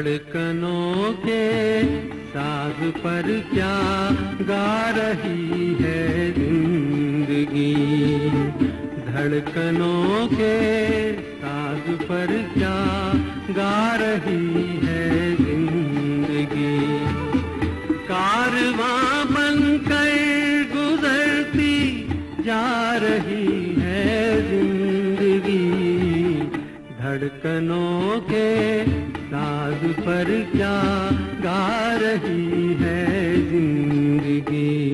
धड़कनों के साज पर क्या गा रही है ज़िंदगी? धड़कनों के साज पर क्या गा रही है ज़िंदगी? कारवां बनकर गुजरती जा रही धड़कनों के साज पर क्या गा रही है ज़िंदगी?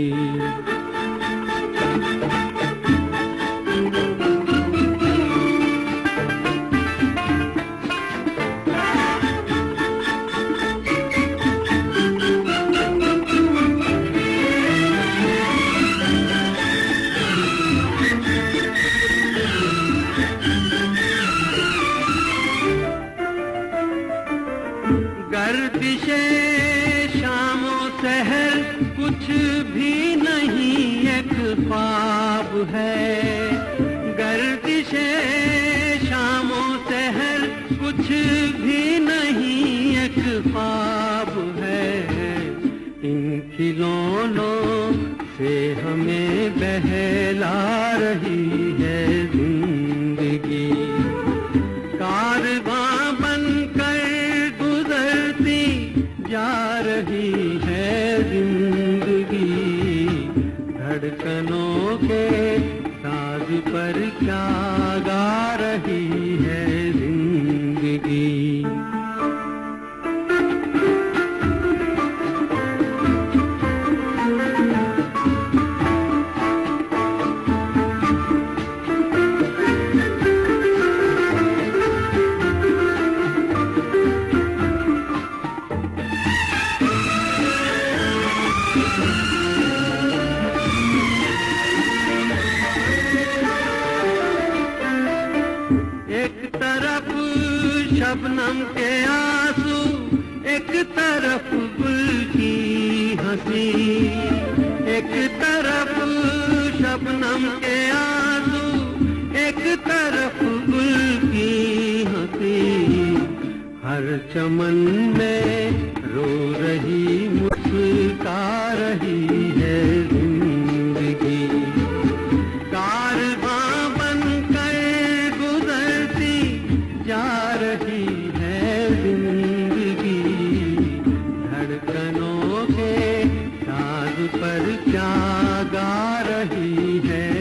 गर्दिशे, शामों शहर कुछ भी नहीं, एक ख्वाब है। गर्दिशे, शामों शहर कुछ भी नहीं, एक ख्वाब है। इन खिलौनों से हमें बहला रही है। रही है ज़िंदगी। धड़कनों के साज पर क्या गा रही है ज़िंदगी? शबनम के आँसू एक तरफ़ गुल हँसी, एक तरफ़ शबनम के आँसू एक तरफ़ गुल हँसी, हर चमन में है